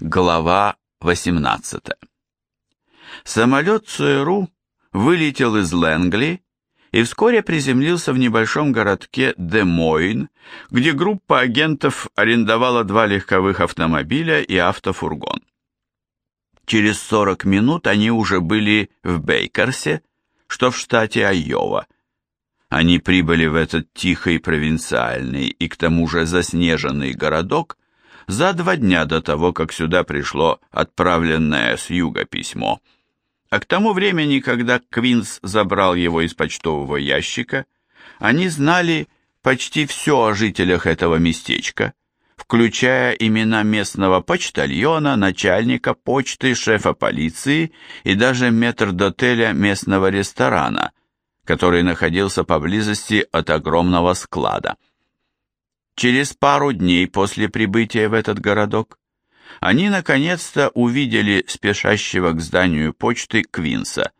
Глава 18 Самолет ЦРУ вылетел из Лэнгли и вскоре приземлился в небольшом городке Де-Мойн, где группа агентов арендовала два легковых автомобиля и автофургон. Через 40 минут они уже были в Бейкерсе, что в штате Айова. Они прибыли в этот тихий провинциальный и к тому же заснеженный городок за два дня до того, как сюда пришло отправленное с юга письмо. А к тому времени, когда Квинс забрал его из почтового ящика, они знали почти все о жителях этого местечка, включая имена местного почтальона, начальника почты, шефа полиции и даже метрдотеля местного ресторана, который находился поблизости от огромного склада. Через пару дней после прибытия в этот городок они наконец-то увидели спешащего к зданию почты Квинса.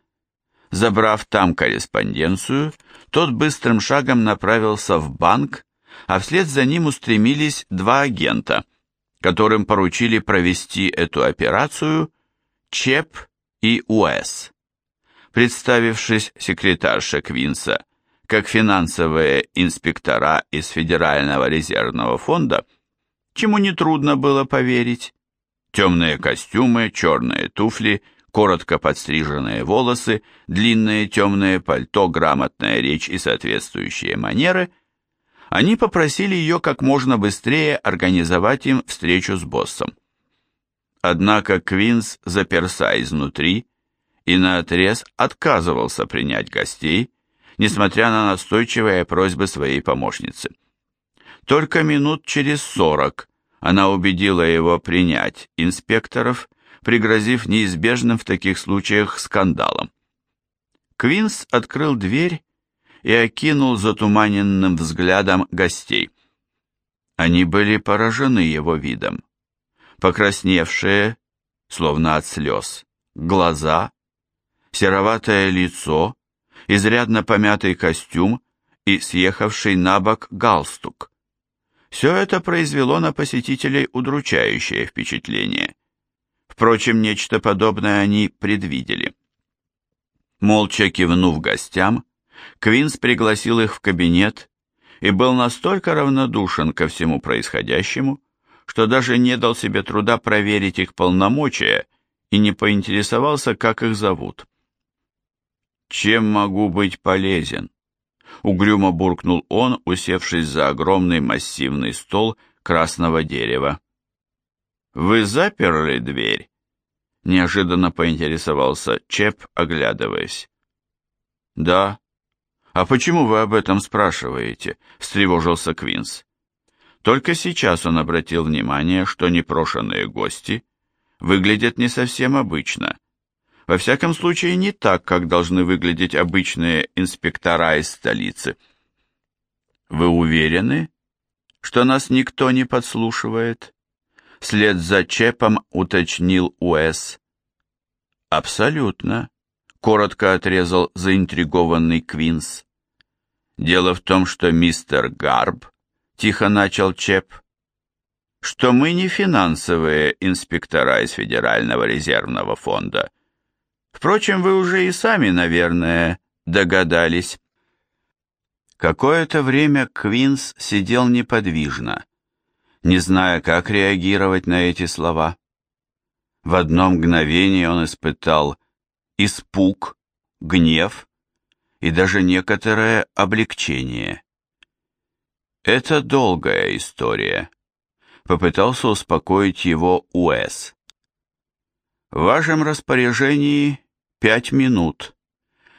Забрав там корреспонденцию, тот быстрым шагом направился в банк, а вслед за ним устремились два агента, которым поручили провести эту операцию ЧЕП и УС. Представившись секретарше Квинса как финансовые инспектора из Федерального резервного фонда, чему нетрудно было поверить. Темные костюмы, черные туфли, коротко подстриженные волосы, длинное темное пальто, грамотная речь и соответствующие манеры, они попросили ее как можно быстрее организовать им встречу с боссом. Однако Квинс заперся изнутри и наотрез отказывался принять гостей, несмотря на настойчивые просьбы своей помощницы. Только минут через сорок она убедила его принять инспекторов, пригрозив неизбежным в таких случаях скандалом. Квинс открыл дверь и окинул затуманенным взглядом гостей. Они были поражены его видом. Покрасневшие, словно от слез, глаза, сероватое лицо изрядно помятый костюм и съехавший на бок галстук. Все это произвело на посетителей удручающее впечатление. Впрочем, нечто подобное они предвидели. Молча кивнув гостям, Квинс пригласил их в кабинет и был настолько равнодушен ко всему происходящему, что даже не дал себе труда проверить их полномочия и не поинтересовался, как их зовут. «Чем могу быть полезен?» Угрюмо буркнул он, усевшись за огромный массивный стол красного дерева. «Вы заперли дверь?» Неожиданно поинтересовался Чеп, оглядываясь. «Да». «А почему вы об этом спрашиваете?» — встревожился Квинс. Только сейчас он обратил внимание, что непрошенные гости выглядят не совсем обычно — во всяком случае, не так, как должны выглядеть обычные инспектора из столицы. Вы уверены, что нас никто не подслушивает? След за Чепом уточнил Уэс. Абсолютно, коротко отрезал заинтригованный Квинс. Дело в том, что мистер Гарб, тихо начал Чеп, что мы не финансовые инспектора из Федерального резервного фонда, Впрочем, вы уже и сами, наверное, догадались. Какое-то время Квинс сидел неподвижно, не зная, как реагировать на эти слова. В одно мгновение он испытал испуг, гнев и даже некоторое облегчение. Это долгая история. Попытался успокоить его Уэс. В вашем распоряжении пять минут,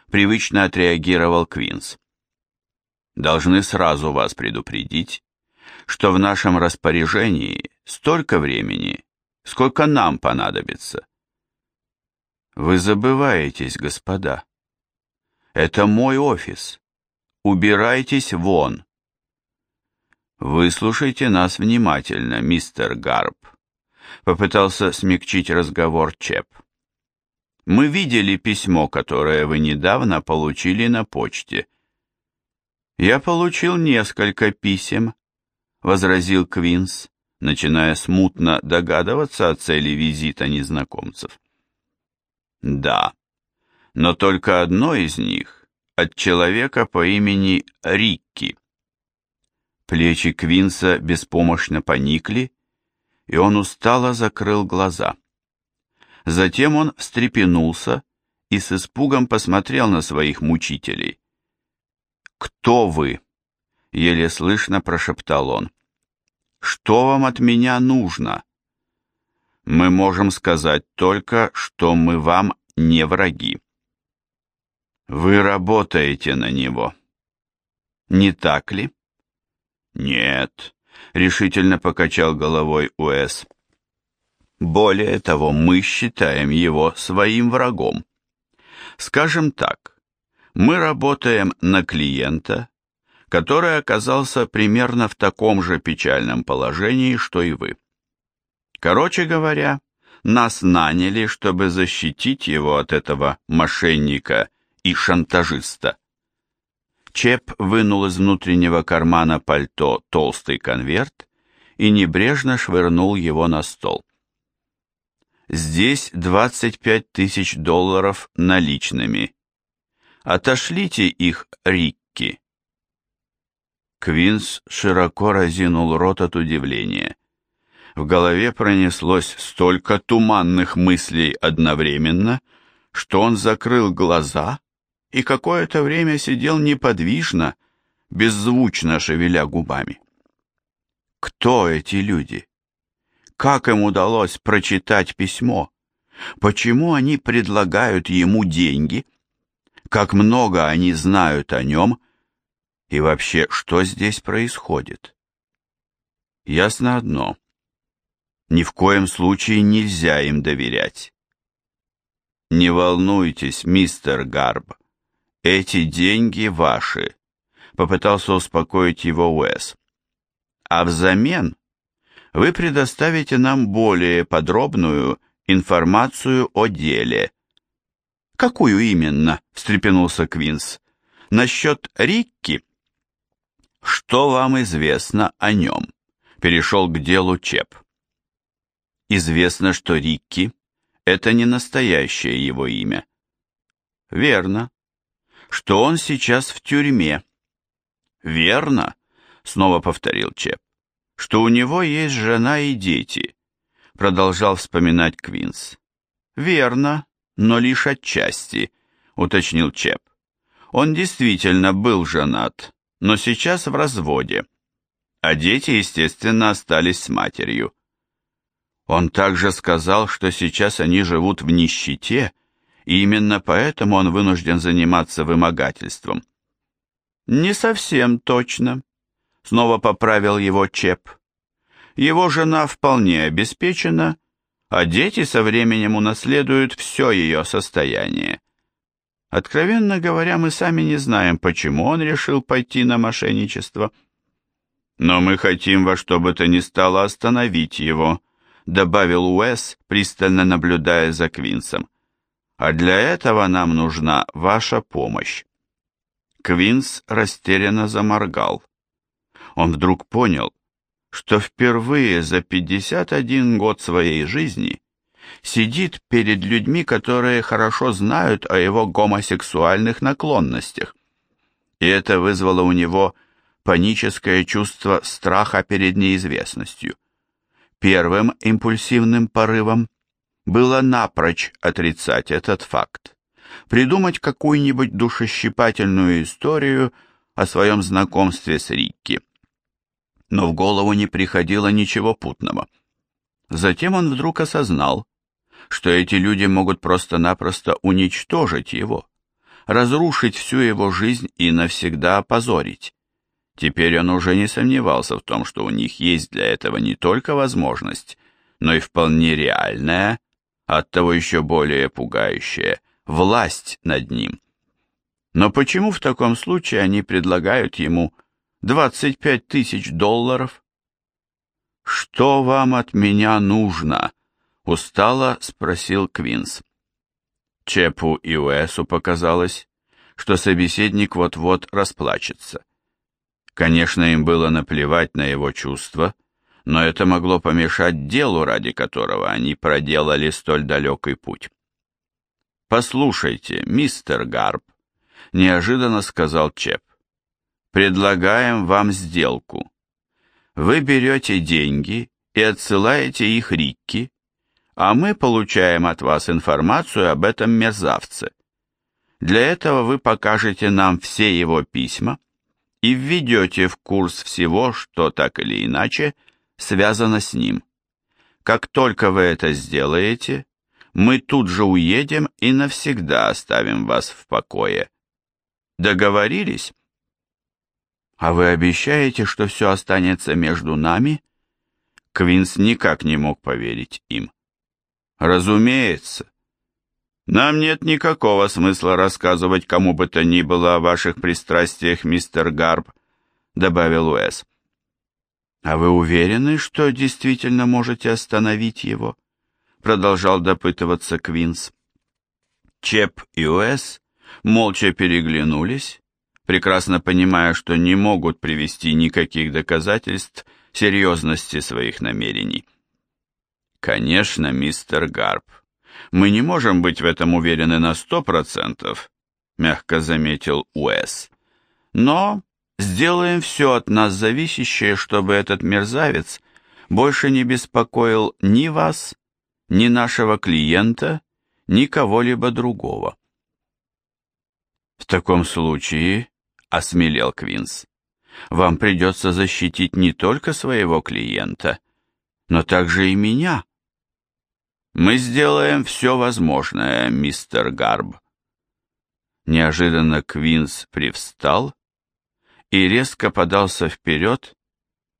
привычно отреагировал Квинс. Должны сразу вас предупредить, что в нашем распоряжении столько времени, сколько нам понадобится. Вы забываетесь, господа. Это мой офис. Убирайтесь вон. Выслушайте нас внимательно, мистер Гарб попытался смягчить разговор Чеп. Мы видели письмо, которое вы недавно получили на почте. Я получил несколько писем, возразил Квинс, начиная смутно догадываться о цели визита незнакомцев. Да, но только одно из них от человека по имени Рикки. Плечи Квинса беспомощно поникли, и он устало закрыл глаза. Затем он встрепенулся и с испугом посмотрел на своих мучителей. «Кто вы?» — еле слышно прошептал он. «Что вам от меня нужно?» «Мы можем сказать только, что мы вам не враги». «Вы работаете на него». «Не так ли?» «Нет», — решительно покачал головой Уэс. «Более того, мы считаем его своим врагом. Скажем так, мы работаем на клиента, который оказался примерно в таком же печальном положении, что и вы. Короче говоря, нас наняли, чтобы защитить его от этого мошенника и шантажиста. Чеп вынул из внутреннего кармана пальто толстый конверт и небрежно швырнул его на стол. Здесь 25 тысяч долларов наличными. Отошлите их Рикки. Квинс широко разинул рот от удивления. В голове пронеслось столько туманных мыслей одновременно, что он закрыл глаза и какое-то время сидел неподвижно, беззвучно шевеля губами. Кто эти люди? Как им удалось прочитать письмо? Почему они предлагают ему деньги? Как много они знают о нем? И вообще, что здесь происходит? Ясно одно. Ни в коем случае нельзя им доверять. Не волнуйтесь, мистер Гарб. «Эти деньги ваши», — попытался успокоить его Уэс. «А взамен вы предоставите нам более подробную информацию о деле». «Какую именно?» — встрепенулся Квинс. «Насчет Рикки?» «Что вам известно о нем?» — перешел к делу Чеп. «Известно, что Рикки — это не настоящее его имя». «Верно что он сейчас в тюрьме. Верно, снова повторил Чеп, что у него есть жена и дети, продолжал вспоминать Квинс. Верно, но лишь отчасти, уточнил Чеп. Он действительно был женат, но сейчас в разводе, а дети, естественно, остались с матерью. Он также сказал, что сейчас они живут в нищете и именно поэтому он вынужден заниматься вымогательством. Не совсем точно, снова поправил его Чеп. Его жена вполне обеспечена, а дети со временем унаследуют все ее состояние. Откровенно говоря, мы сами не знаем, почему он решил пойти на мошенничество. Но мы хотим во что бы то ни стало остановить его, добавил Уэс, пристально наблюдая за Квинсом а для этого нам нужна ваша помощь. Квинс растерянно заморгал. Он вдруг понял, что впервые за 51 год своей жизни сидит перед людьми, которые хорошо знают о его гомосексуальных наклонностях. И это вызвало у него паническое чувство страха перед неизвестностью. Первым импульсивным порывом было напрочь отрицать этот факт, придумать какую-нибудь душещипательную историю о своем знакомстве с Рикки. Но в голову не приходило ничего путного. Затем он вдруг осознал, что эти люди могут просто-напросто уничтожить его, разрушить всю его жизнь и навсегда опозорить. Теперь он уже не сомневался в том, что у них есть для этого не только возможность, но и вполне реальная оттого еще более пугающее, власть над ним. Но почему в таком случае они предлагают ему 25 тысяч долларов? «Что вам от меня нужно?» — устало спросил Квинс. Чепу и Уэсу показалось, что собеседник вот-вот расплачется. Конечно, им было наплевать на его чувства, но это могло помешать делу, ради которого они проделали столь далекий путь. «Послушайте, мистер Гарб», — неожиданно сказал Чеп, — «предлагаем вам сделку. Вы берете деньги и отсылаете их Рикки, а мы получаем от вас информацию об этом мерзавце. Для этого вы покажете нам все его письма и введете в курс всего, что так или иначе связано с ним. Как только вы это сделаете, мы тут же уедем и навсегда оставим вас в покое. Договорились? А вы обещаете, что все останется между нами? Квинс никак не мог поверить им. Разумеется. Нам нет никакого смысла рассказывать кому бы то ни было о ваших пристрастиях, мистер Гарб, добавил Уэс. А вы уверены, что действительно можете остановить его? продолжал допытываться Квинс. Чеп и Уэс молча переглянулись, прекрасно понимая, что не могут привести никаких доказательств серьезности своих намерений. Конечно, мистер Гарп, мы не можем быть в этом уверены на сто процентов, мягко заметил Уэс. Но сделаем все от нас зависящее, чтобы этот мерзавец больше не беспокоил ни вас, ни нашего клиента, ни кого-либо другого. В таком случае, осмелел Квинс, вам придется защитить не только своего клиента, но также и меня. Мы сделаем все возможное, мистер Гарб. Неожиданно Квинс привстал и резко подался вперед,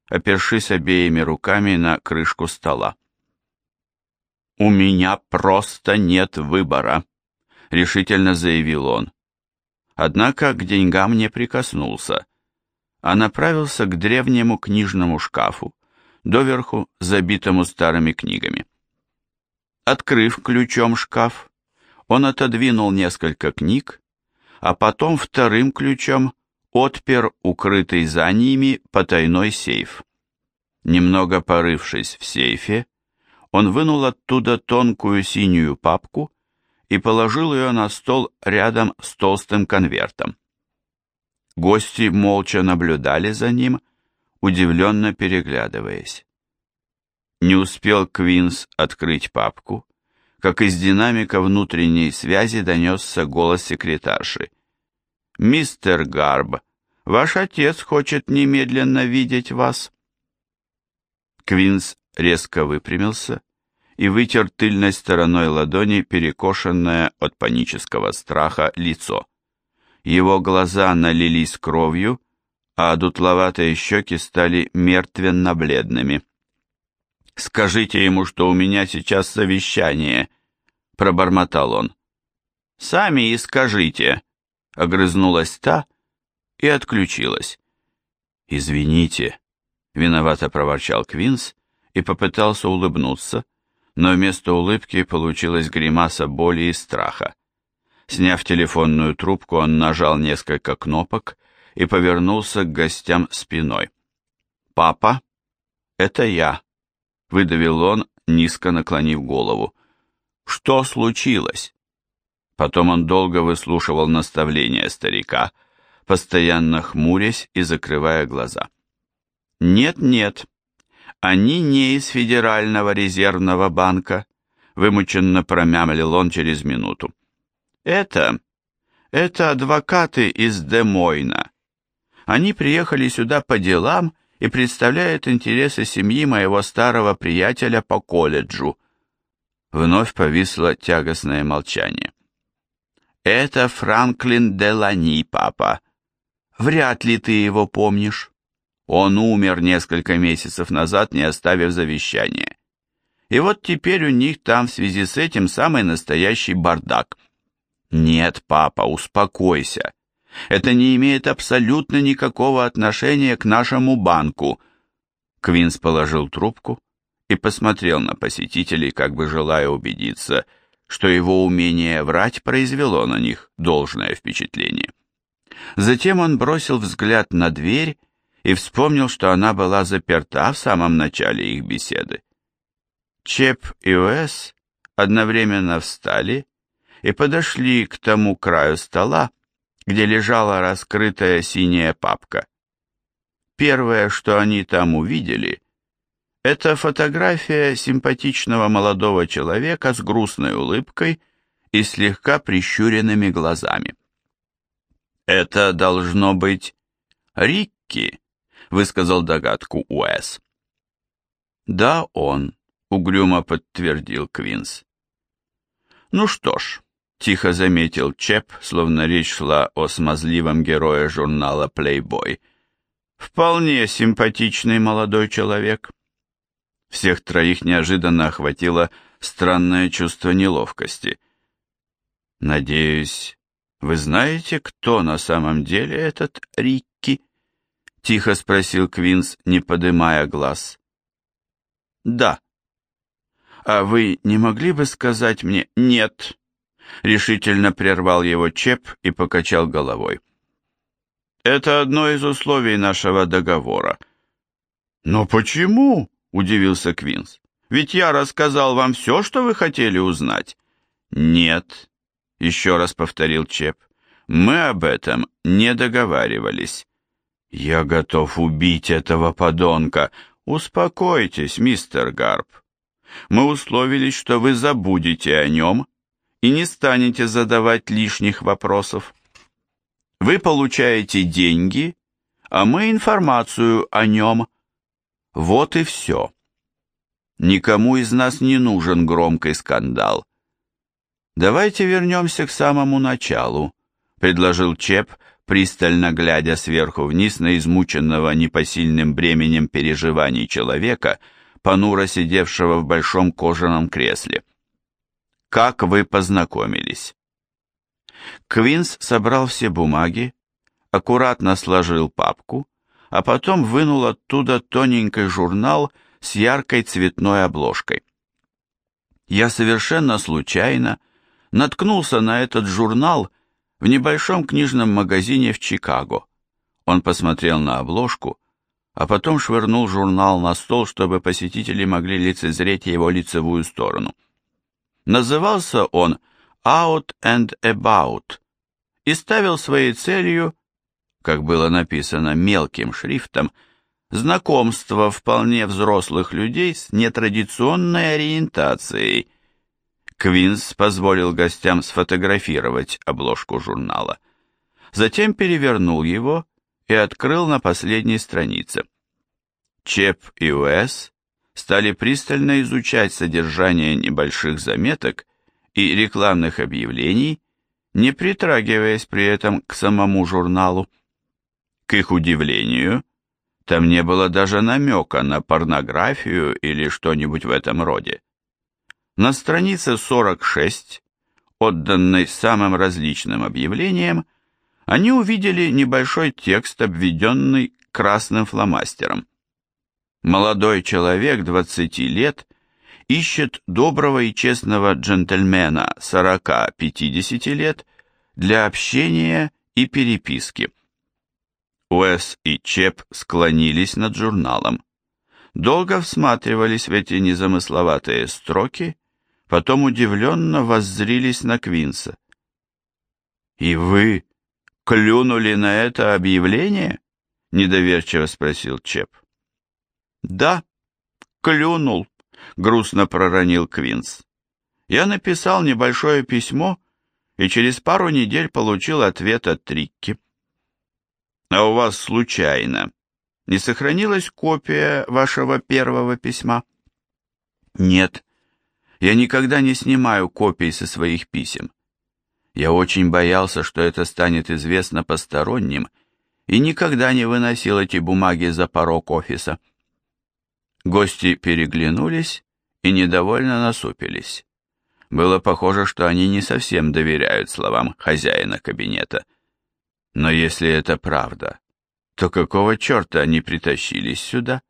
опершись обеими руками на крышку стола. «У меня просто нет выбора», — решительно заявил он. Однако к деньгам не прикоснулся, а направился к древнему книжному шкафу, доверху забитому старыми книгами. Открыв ключом шкаф, он отодвинул несколько книг, а потом вторым ключом отпер укрытый за ними потайной сейф. Немного порывшись в сейфе, он вынул оттуда тонкую синюю папку и положил ее на стол рядом с толстым конвертом. Гости молча наблюдали за ним, удивленно переглядываясь. Не успел Квинс открыть папку, как из динамика внутренней связи донесся голос секретарши. «Мистер Гарб, ваш отец хочет немедленно видеть вас». Квинс резко выпрямился и вытер тыльной стороной ладони перекошенное от панического страха лицо. Его глаза налились кровью, а дутловатые щеки стали мертвенно-бледными. «Скажите ему, что у меня сейчас совещание», — пробормотал он. «Сами и скажите», — огрызнулась та и отключилась. «Извините», — виновато проворчал Квинс и попытался улыбнуться, но вместо улыбки получилась гримаса боли и страха. Сняв телефонную трубку, он нажал несколько кнопок и повернулся к гостям спиной. «Папа, это я», выдавил он, низко наклонив голову. Что случилось? Потом он долго выслушивал наставления старика, постоянно хмурясь и закрывая глаза. Нет-нет, они не из Федерального резервного банка, вымученно промямлил он через минуту. Это... это адвокаты из Демойна. Они приехали сюда по делам и представляет интересы семьи моего старого приятеля по колледжу. Вновь повисло тягостное молчание. Это Франклин Делани, папа. Вряд ли ты его помнишь. Он умер несколько месяцев назад, не оставив завещания. И вот теперь у них там в связи с этим самый настоящий бардак. Нет, папа, успокойся. Это не имеет абсолютно никакого отношения к нашему банку. Квинс положил трубку и посмотрел на посетителей, как бы желая убедиться, что его умение врать произвело на них должное впечатление. Затем он бросил взгляд на дверь и вспомнил, что она была заперта в самом начале их беседы. Чеп и Уэс одновременно встали и подошли к тому краю стола, где лежала раскрытая синяя папка. Первое, что они там увидели, это фотография симпатичного молодого человека с грустной улыбкой и слегка прищуренными глазами. «Это должно быть Рикки», — высказал догадку Уэс. «Да, он», — угрюмо подтвердил Квинс. «Ну что ж», — тихо заметил Чеп, словно речь шла о смазливом герое журнала «Плейбой», «вполне симпатичный молодой человек». Всех троих неожиданно охватило странное чувство неловкости. «Надеюсь, вы знаете, кто на самом деле этот Рикки?» — тихо спросил Квинс, не подымая глаз. «Да». «А вы не могли бы сказать мне «нет»?» Решительно прервал его Чеп и покачал головой. «Это одно из условий нашего договора». «Но почему?» — удивился Квинс. «Ведь я рассказал вам все, что вы хотели узнать». «Нет», — еще раз повторил Чеп, — «мы об этом не договаривались». «Я готов убить этого подонка. Успокойтесь, мистер Гарп. Мы условились, что вы забудете о нем и не станете задавать лишних вопросов. Вы получаете деньги, а мы информацию о нем». Вот и все. Никому из нас не нужен громкий скандал. Давайте вернемся к самому началу, предложил Чеп, пристально глядя сверху вниз на измученного непосильным бременем переживаний человека, понуро сидевшего в большом кожаном кресле. Как вы познакомились? Квинс собрал все бумаги, аккуратно сложил папку а потом вынул оттуда тоненький журнал с яркой цветной обложкой. Я совершенно случайно наткнулся на этот журнал в небольшом книжном магазине в Чикаго. Он посмотрел на обложку, а потом швырнул журнал на стол, чтобы посетители могли лицезреть его лицевую сторону. Назывался он «Out and About» и ставил своей целью как было написано мелким шрифтом, знакомство вполне взрослых людей с нетрадиционной ориентацией. Квинс позволил гостям сфотографировать обложку журнала. Затем перевернул его и открыл на последней странице. Чеп и Уэс стали пристально изучать содержание небольших заметок и рекламных объявлений, не притрагиваясь при этом к самому журналу. К их удивлению, там не было даже намека на порнографию или что-нибудь в этом роде. На странице 46, отданной самым различным объявлениям, они увидели небольшой текст, обведенный красным фломастером. Молодой человек 20 лет ищет доброго и честного джентльмена 40-50 лет для общения и переписки. Уэс и Чеп склонились над журналом. Долго всматривались в эти незамысловатые строки, потом удивленно воззрились на Квинса. «И вы клюнули на это объявление?» — недоверчиво спросил Чеп. «Да, клюнул», — грустно проронил Квинс. «Я написал небольшое письмо и через пару недель получил ответ от Трикки. А у вас случайно не сохранилась копия вашего первого письма? Нет. Я никогда не снимаю копий со своих писем. Я очень боялся, что это станет известно посторонним, и никогда не выносил эти бумаги за порог офиса. Гости переглянулись и недовольно насупились. Было похоже, что они не совсем доверяют словам хозяина кабинета. Но если это правда, то какого черта они притащились сюда?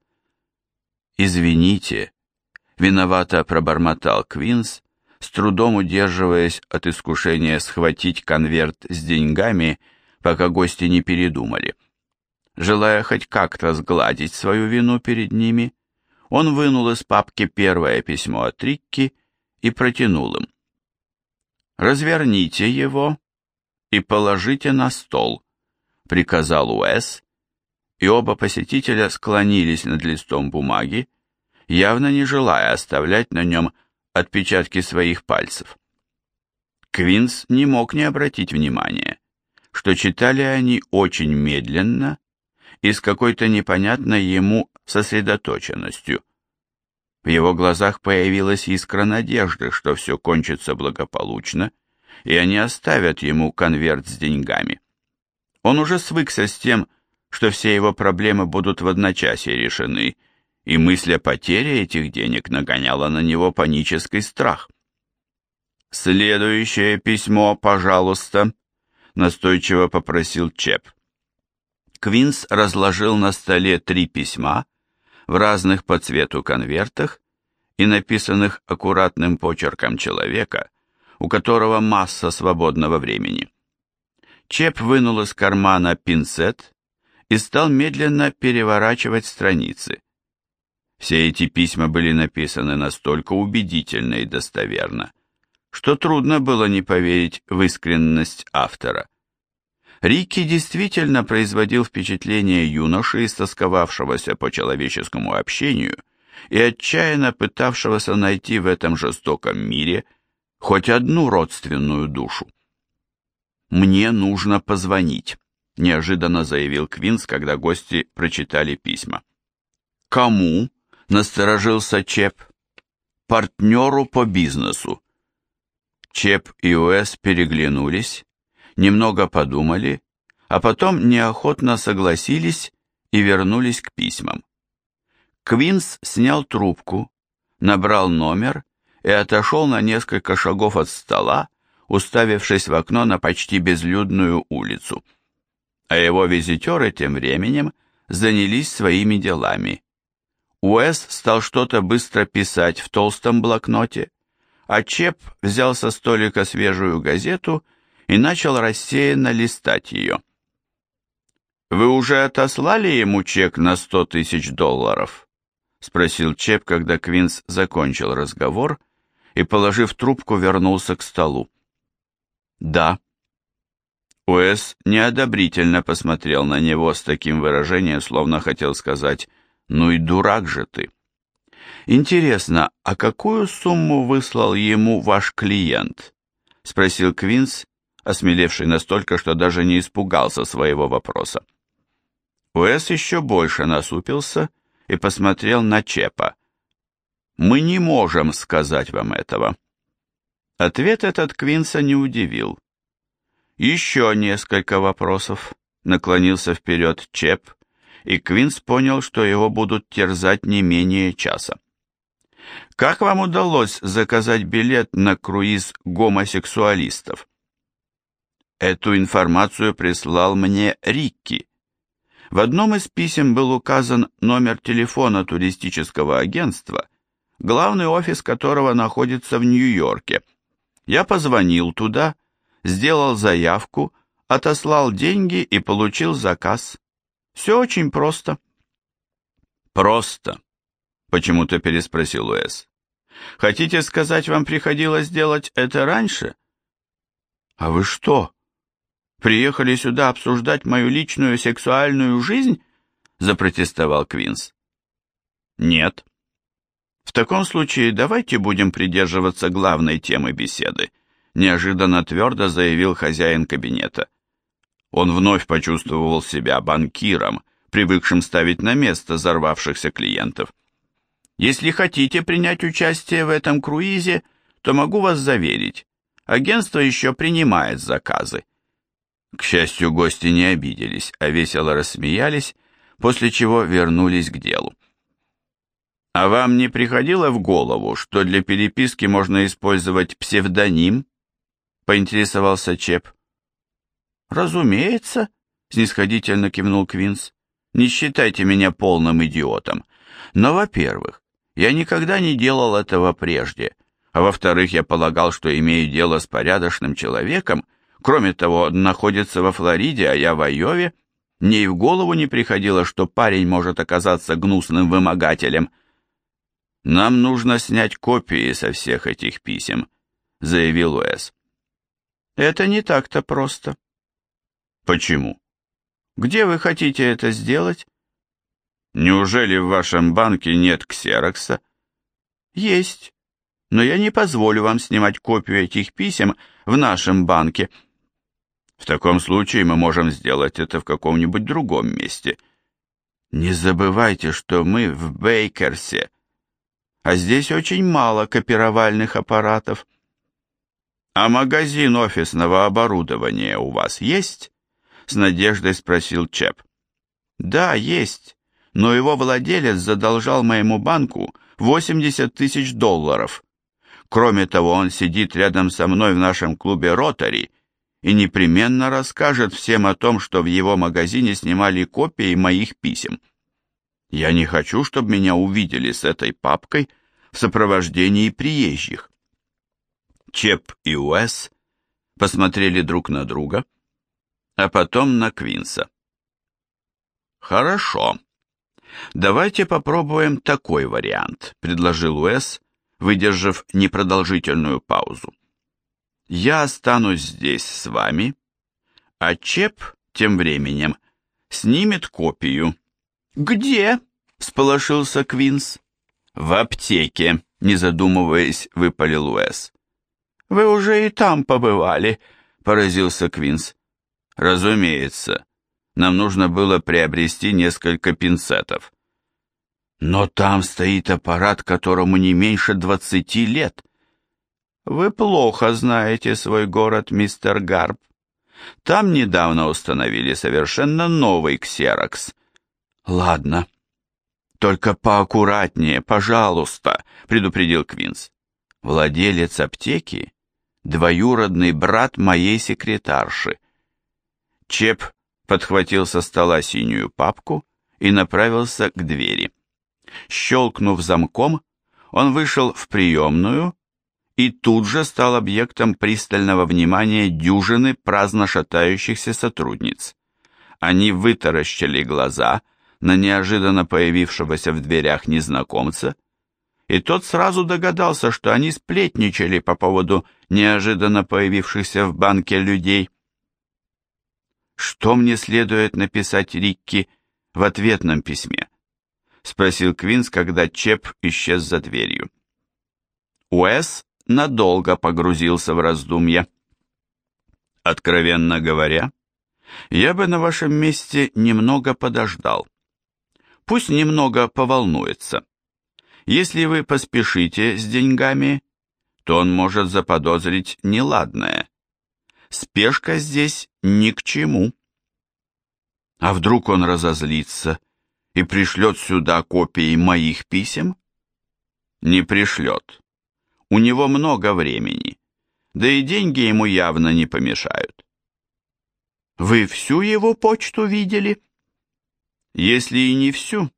Извините, виновато пробормотал Квинс, с трудом удерживаясь от искушения схватить конверт с деньгами, пока гости не передумали. Желая хоть как-то сгладить свою вину перед ними, он вынул из папки первое письмо от Рикки и протянул им. «Разверните его и положите на стол», — приказал Уэс, и оба посетителя склонились над листом бумаги, явно не желая оставлять на нем отпечатки своих пальцев. Квинс не мог не обратить внимания, что читали они очень медленно и с какой-то непонятной ему сосредоточенностью. В его глазах появилась искра надежды, что все кончится благополучно, и они оставят ему конверт с деньгами. Он уже свыкся с тем, что все его проблемы будут в одночасье решены, и мысль о потере этих денег нагоняла на него панический страх. «Следующее письмо, пожалуйста», — настойчиво попросил Чеп. Квинс разложил на столе три письма в разных по цвету конвертах и написанных аккуратным почерком человека, у которого масса свободного времени. Чеп вынул из кармана пинцет и стал медленно переворачивать страницы. Все эти письма были написаны настолько убедительно и достоверно, что трудно было не поверить в искренность автора. Рикки действительно производил впечатление юноши, истосковавшегося по человеческому общению и отчаянно пытавшегося найти в этом жестоком мире хоть одну родственную душу. «Мне нужно позвонить», — неожиданно заявил Квинс, когда гости прочитали письма. «Кому?» — насторожился Чеп. «Партнеру по бизнесу», Чеп и Уэс переглянулись, немного подумали, а потом неохотно согласились и вернулись к письмам. Квинс снял трубку, набрал номер и отошел на несколько шагов от стола, уставившись в окно на почти безлюдную улицу. А его визитеры тем временем занялись своими делами. Уэс стал что-то быстро писать в толстом блокноте, а Чеп взял со столика свежую газету и начал рассеянно листать ее. «Вы уже отослали ему чек на сто тысяч долларов?» — спросил Чеп, когда Квинс закончил разговор и, положив трубку, вернулся к столу. «Да». Уэс неодобрительно посмотрел на него с таким выражением, словно хотел сказать «Ну и дурак же ты». «Интересно, а какую сумму выслал ему ваш клиент?» — спросил Квинс, осмелевший настолько, что даже не испугался своего вопроса. Уэс еще больше насупился и посмотрел на Чепа. «Мы не можем сказать вам этого». Ответ этот Квинса не удивил. «Еще несколько вопросов», — наклонился вперед Чеп, и Квинс понял, что его будут терзать не менее часа. Как вам удалось заказать билет на круиз гомосексуалистов? Эту информацию прислал мне Рикки. В одном из писем был указан номер телефона туристического агентства, главный офис которого находится в Нью-Йорке. Я позвонил туда, сделал заявку, отослал деньги и получил заказ. Все очень просто. Просто, Почему-то переспросил Уэс. Хотите сказать, вам приходилось делать это раньше? А вы что, приехали сюда обсуждать мою личную сексуальную жизнь? Запротестовал Квинс. Нет. В таком случае давайте будем придерживаться главной темы беседы, неожиданно твердо заявил хозяин кабинета. Он вновь почувствовал себя банкиром, привыкшим ставить на место взорвавшихся клиентов. Если хотите принять участие в этом круизе, то могу вас заверить, агентство еще принимает заказы. К счастью, гости не обиделись, а весело рассмеялись, после чего вернулись к делу. А вам не приходило в голову, что для переписки можно использовать псевдоним? Поинтересовался Чеп. Разумеется, снисходительно кивнул Квинс. Не считайте меня полным идиотом. Но, во-первых, я никогда не делал этого прежде, а во-вторых, я полагал, что имею дело с порядочным человеком, кроме того, находится во Флориде, а я в Айове. Мне и в голову не приходило, что парень может оказаться гнусным вымогателем. «Нам нужно снять копии со всех этих писем», — заявил Уэс. «Это не так-то просто». «Почему?» «Где вы хотите это сделать?» «Неужели в вашем банке нет ксерокса?» «Есть, но я не позволю вам снимать копию этих писем в нашем банке». В таком случае мы можем сделать это в каком-нибудь другом месте. Не забывайте, что мы в Бейкерсе, а здесь очень мало копировальных аппаратов. А магазин офисного оборудования у вас есть? С надеждой спросил Чеп. Да, есть, но его владелец задолжал моему банку 80 тысяч долларов. Кроме того, он сидит рядом со мной в нашем клубе «Ротари», и непременно расскажет всем о том, что в его магазине снимали копии моих писем. Я не хочу, чтобы меня увидели с этой папкой в сопровождении приезжих. Чеп и Уэс посмотрели друг на друга, а потом на Квинса. «Хорошо. Давайте попробуем такой вариант», — предложил Уэс, выдержав непродолжительную паузу. Я останусь здесь с вами, а Чеп тем временем снимет копию. Где? сполошился Квинс. В аптеке, не задумываясь, выпалил Уэс. Вы уже и там побывали, поразился Квинс. Разумеется. Нам нужно было приобрести несколько пинцетов. Но там стоит аппарат, которому не меньше двадцати лет. Вы плохо знаете свой город, мистер Гарп. Там недавно установили совершенно новый ксерокс. Ладно. Только поаккуратнее, пожалуйста, предупредил Квинс. Владелец аптеки — двоюродный брат моей секретарши. Чеп подхватил со стола синюю папку и направился к двери. Щелкнув замком, он вышел в приемную и тут же стал объектом пристального внимания дюжины праздно шатающихся сотрудниц. Они вытаращили глаза на неожиданно появившегося в дверях незнакомца, и тот сразу догадался, что они сплетничали по поводу неожиданно появившихся в банке людей. «Что мне следует написать Рикки в ответном письме?» — спросил Квинс, когда Чеп исчез за дверью. Уэс надолго погрузился в раздумья. Откровенно говоря, я бы на вашем месте немного подождал. Пусть немного поволнуется. Если вы поспешите с деньгами, то он может заподозрить неладное. Спешка здесь ни к чему. А вдруг он разозлится и пришлет сюда копии моих писем? Не пришлет. У него много времени, да и деньги ему явно не помешают. Вы всю его почту видели? Если и не всю,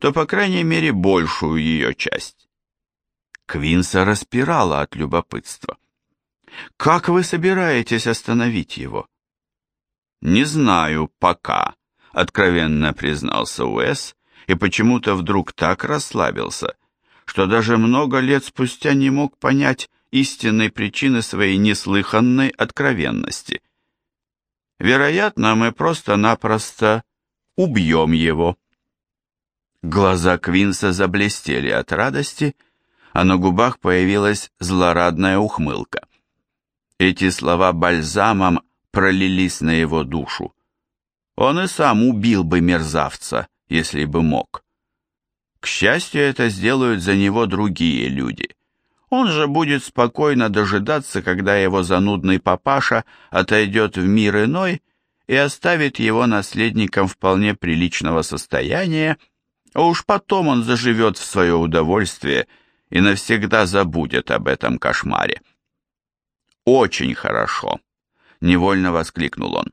то, по крайней мере, большую ее часть. Квинса распирала от любопытства. «Как вы собираетесь остановить его?» «Не знаю пока», — откровенно признался Уэс, и почему-то вдруг так расслабился, что даже много лет спустя не мог понять истинной причины своей неслыханной откровенности. Вероятно, мы просто-напросто убьем его. Глаза Квинса заблестели от радости, а на губах появилась злорадная ухмылка. Эти слова бальзамом пролились на его душу. Он и сам убил бы мерзавца, если бы мог. К счастью, это сделают за него другие люди. Он же будет спокойно дожидаться, когда его занудный папаша отойдет в мир иной и оставит его наследником вполне приличного состояния, а уж потом он заживет в свое удовольствие и навсегда забудет об этом кошмаре. «Очень хорошо!» — невольно воскликнул он.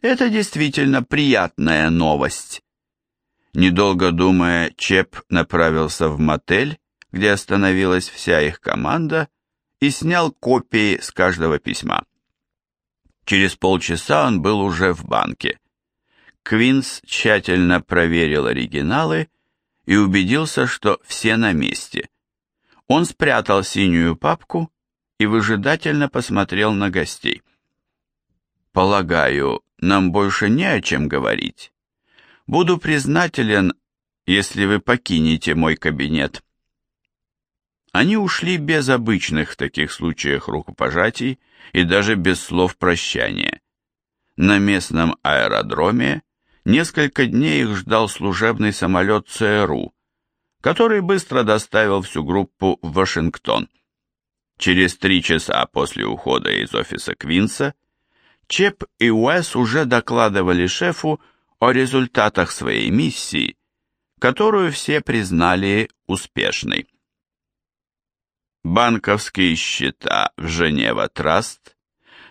«Это действительно приятная новость. Недолго думая, Чеп направился в мотель, где остановилась вся их команда, и снял копии с каждого письма. Через полчаса он был уже в банке. Квинс тщательно проверил оригиналы и убедился, что все на месте. Он спрятал синюю папку и выжидательно посмотрел на гостей. «Полагаю, нам больше не о чем говорить. Буду признателен, если вы покинете мой кабинет». Они ушли без обычных в таких случаях рукопожатий и даже без слов прощания. На местном аэродроме несколько дней их ждал служебный самолет ЦРУ, который быстро доставил всю группу в Вашингтон. Через три часа после ухода из офиса Квинса Чеп и Уэс уже докладывали шефу о результатах своей миссии, которую все признали успешной. Банковские счета в Женева Траст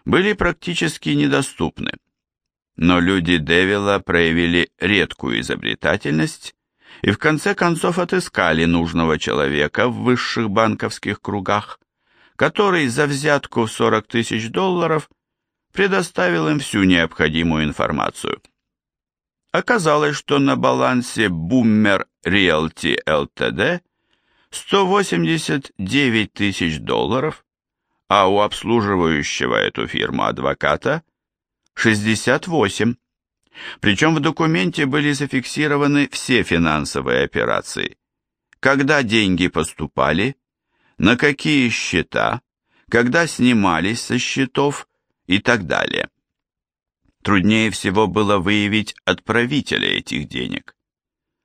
были практически недоступны, но люди Девила проявили редкую изобретательность и в конце концов отыскали нужного человека в высших банковских кругах, который за взятку в 40 тысяч долларов предоставил им всю необходимую информацию. Оказалось, что на балансе Boomer Realty Ltd 189 тысяч долларов, а у обслуживающего эту фирму адвоката 68. Причем в документе были зафиксированы все финансовые операции. Когда деньги поступали, на какие счета, когда снимались со счетов и так далее. Труднее всего было выявить отправителя этих денег.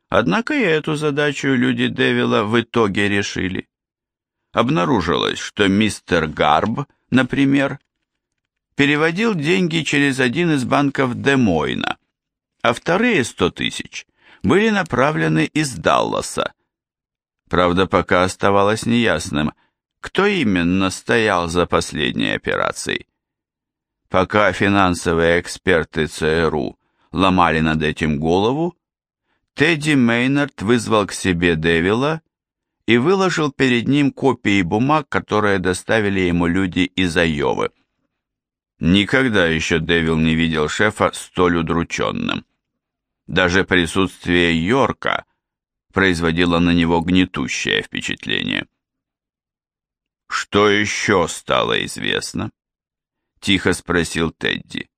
Однако и эту задачу люди Девила в итоге решили. Обнаружилось, что мистер Гарб, например, переводил деньги через один из банков Демойна, а вторые сто тысяч были направлены из Далласа. Правда, пока оставалось неясным, кто именно стоял за последней операцией. Пока финансовые эксперты ЦРУ ломали над этим голову, Тедди Мейнард вызвал к себе Дэвила и выложил перед ним копии бумаг, которые доставили ему люди из Айовы. Никогда еще Дэвил не видел шефа столь удрученным. Даже присутствие Йорка производило на него гнетущее впечатление. «Что еще стало известно?» — тихо спросил Тедди.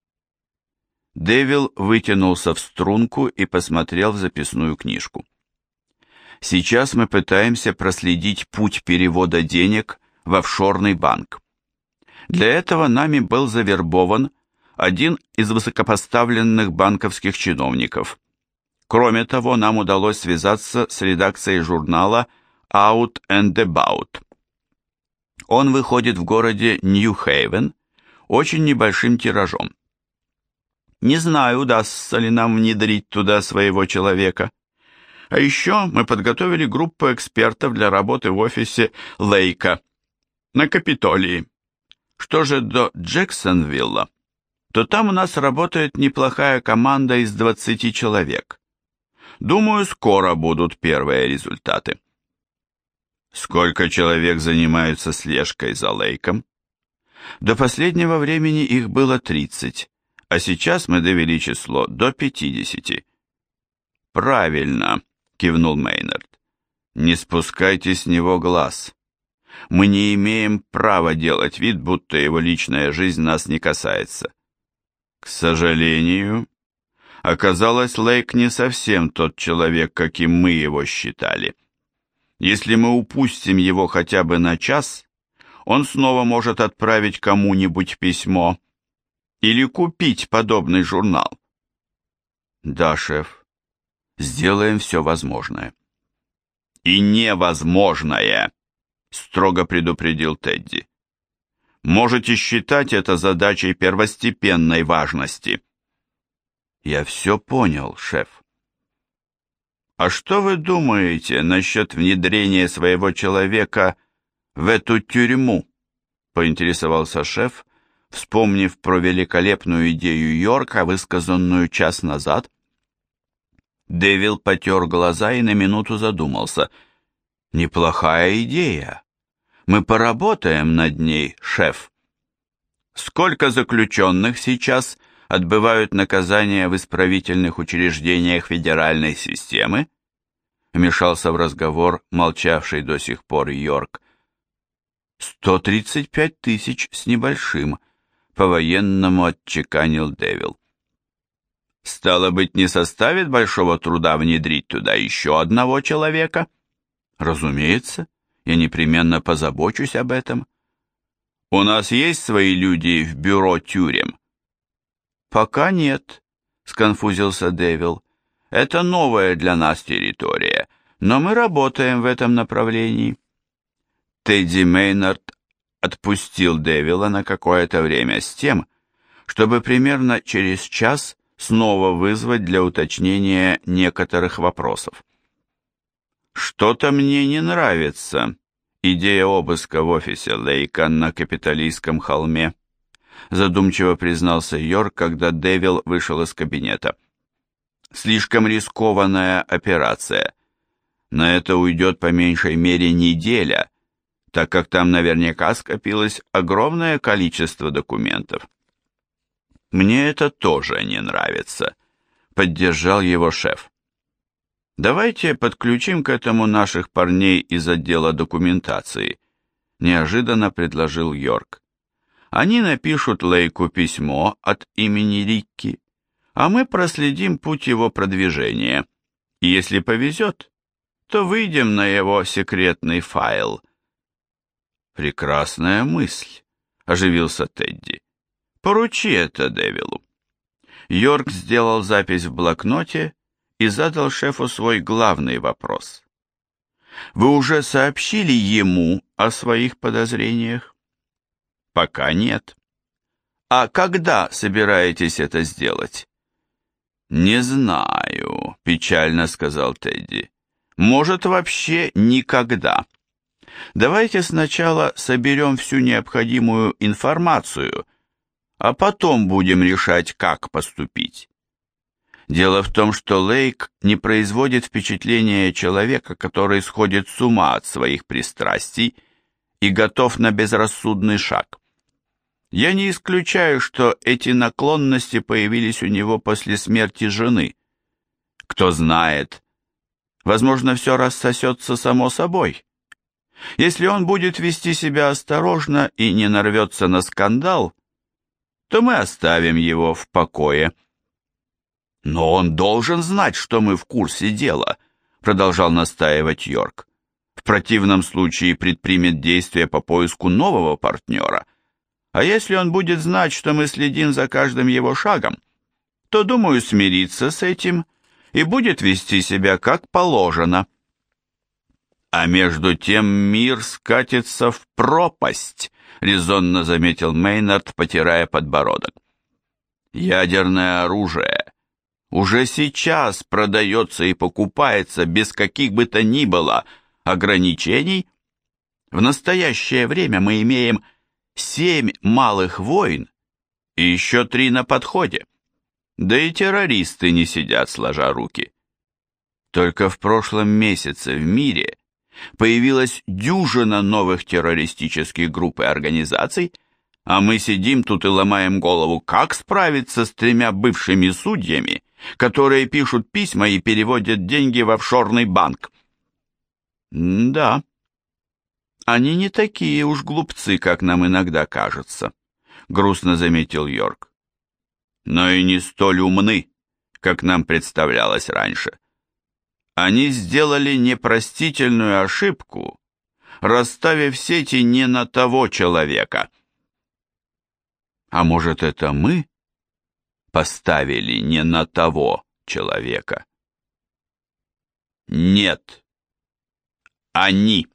Дэвил вытянулся в струнку и посмотрел в записную книжку. Сейчас мы пытаемся проследить путь перевода денег в офшорный банк. Для этого нами был завербован один из высокопоставленных банковских чиновников. Кроме того, нам удалось связаться с редакцией журнала Out and About. Он выходит в городе Нью-Хейвен очень небольшим тиражом. Не знаю, удастся ли нам внедрить туда своего человека. А еще мы подготовили группу экспертов для работы в офисе Лейка на Капитолии. Что же до Джексонвилла, то там у нас работает неплохая команда из 20 человек. Думаю, скоро будут первые результаты. Сколько человек занимаются слежкой за Лейком? До последнего времени их было 30 а сейчас мы довели число до 50. Правильно, кивнул Мейнард. Не спускайте с него глаз. Мы не имеем права делать вид, будто его личная жизнь нас не касается. К сожалению, оказалось, Лейк не совсем тот человек, каким мы его считали. Если мы упустим его хотя бы на час, он снова может отправить кому-нибудь письмо, или купить подобный журнал? Да, шеф. Сделаем все возможное. И невозможное, строго предупредил Тедди. Можете считать это задачей первостепенной важности. Я все понял, шеф. А что вы думаете насчет внедрения своего человека в эту тюрьму? Поинтересовался шеф, вспомнив про великолепную идею Йорка, высказанную час назад. Дэвил потер глаза и на минуту задумался. «Неплохая идея. Мы поработаем над ней, шеф». «Сколько заключенных сейчас отбывают наказание в исправительных учреждениях федеральной системы? Вмешался в разговор молчавший до сих пор Йорк. «Сто тридцать пять тысяч с небольшим», — по-военному отчеканил Девил. «Стало быть, не составит большого труда внедрить туда еще одного человека?» «Разумеется, я непременно позабочусь об этом». «У нас есть свои люди в бюро тюрем?» «Пока нет», — сконфузился Девил. «Это новая для нас территория, но мы работаем в этом направлении». Тедди Мейнард отпустил Дэвила на какое-то время с тем, чтобы примерно через час снова вызвать для уточнения некоторых вопросов. «Что-то мне не нравится, идея обыска в офисе Лейка на Капитолийском холме», задумчиво признался Йорк, когда Дэвил вышел из кабинета. «Слишком рискованная операция. На это уйдет по меньшей мере неделя, так как там наверняка скопилось огромное количество документов. «Мне это тоже не нравится», — поддержал его шеф. «Давайте подключим к этому наших парней из отдела документации», — неожиданно предложил Йорк. «Они напишут Лейку письмо от имени Рикки, а мы проследим путь его продвижения, и если повезет, то выйдем на его секретный файл». «Прекрасная мысль», — оживился Тедди. «Поручи это Девилу». Йорк сделал запись в блокноте и задал шефу свой главный вопрос. «Вы уже сообщили ему о своих подозрениях?» «Пока нет». «А когда собираетесь это сделать?» «Не знаю», — печально сказал Тедди. «Может, вообще никогда». Давайте сначала соберем всю необходимую информацию, а потом будем решать, как поступить. Дело в том, что Лейк не производит впечатления человека, который сходит с ума от своих пристрастий и готов на безрассудный шаг. Я не исключаю, что эти наклонности появились у него после смерти жены. Кто знает, возможно, все рассосется само собой. Если он будет вести себя осторожно и не нарвется на скандал, то мы оставим его в покое. Но он должен знать, что мы в курсе дела, продолжал настаивать Йорк. В противном случае предпримет действия по поиску нового партнера. А если он будет знать, что мы следим за каждым его шагом, то, думаю, смириться с этим и будет вести себя как положено. А между тем мир скатится в пропасть, резонно заметил Мейнард, потирая подбородок. Ядерное оружие уже сейчас продается и покупается без каких бы то ни было ограничений. В настоящее время мы имеем семь малых войн и еще три на подходе. Да и террористы не сидят сложа руки. Только в прошлом месяце в мире появилась дюжина новых террористических групп и организаций, а мы сидим тут и ломаем голову, как справиться с тремя бывшими судьями, которые пишут письма и переводят деньги в офшорный банк. да, они не такие уж глупцы, как нам иногда кажется, грустно заметил Йорк. Но и не столь умны, как нам представлялось раньше. Они сделали непростительную ошибку, расставив сети не на того человека. А может, это мы поставили не на того человека? Нет. Они.